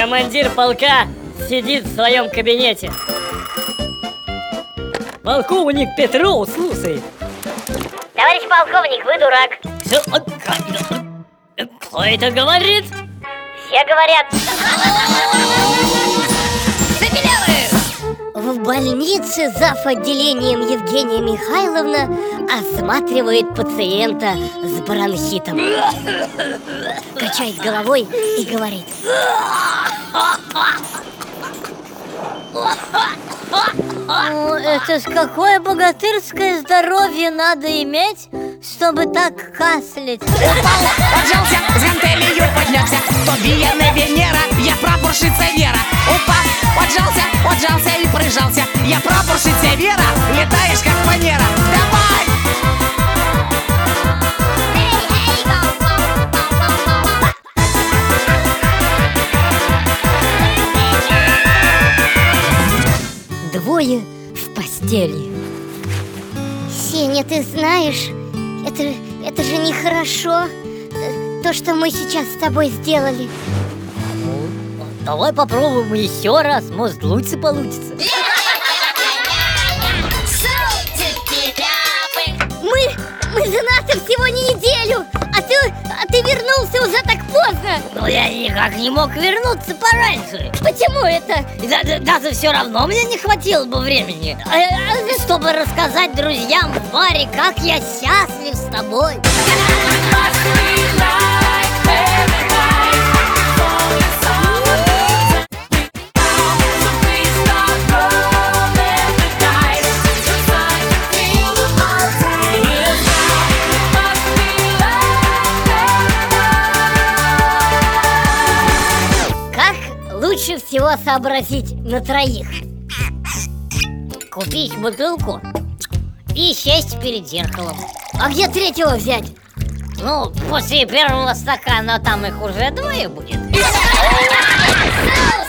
командир полка сидит в своем кабинете. Полковник Петров слушает. Товарищ полковник, вы дурак. Кто это говорит? Все говорят. В больнице зав. отделением Евгения Михайловна осматривает пациента с бронхитом. Качает головой и говорит. «Ну, это ж какое богатырское здоровье надо иметь, чтобы так кашлять. Двое в постели. Сеня, ты знаешь, это, это же нехорошо. Э, То, что мы сейчас с тобой сделали. Давай попробуем еще раз, может лучше получится. Всего не неделю, а ты, а ты вернулся уже так поздно. Но я никак не мог вернуться пораньше. Почему это? Да- да- даже все равно мне не хватило бы времени, А, а, чтобы рассказать друзьям в баре, как я счастлив с тобой. Лучше всего сообразить на троих? Купить бутылку и сесть перед зеркалом. А где третьего взять? Ну, после первого стакана там их уже двое будет.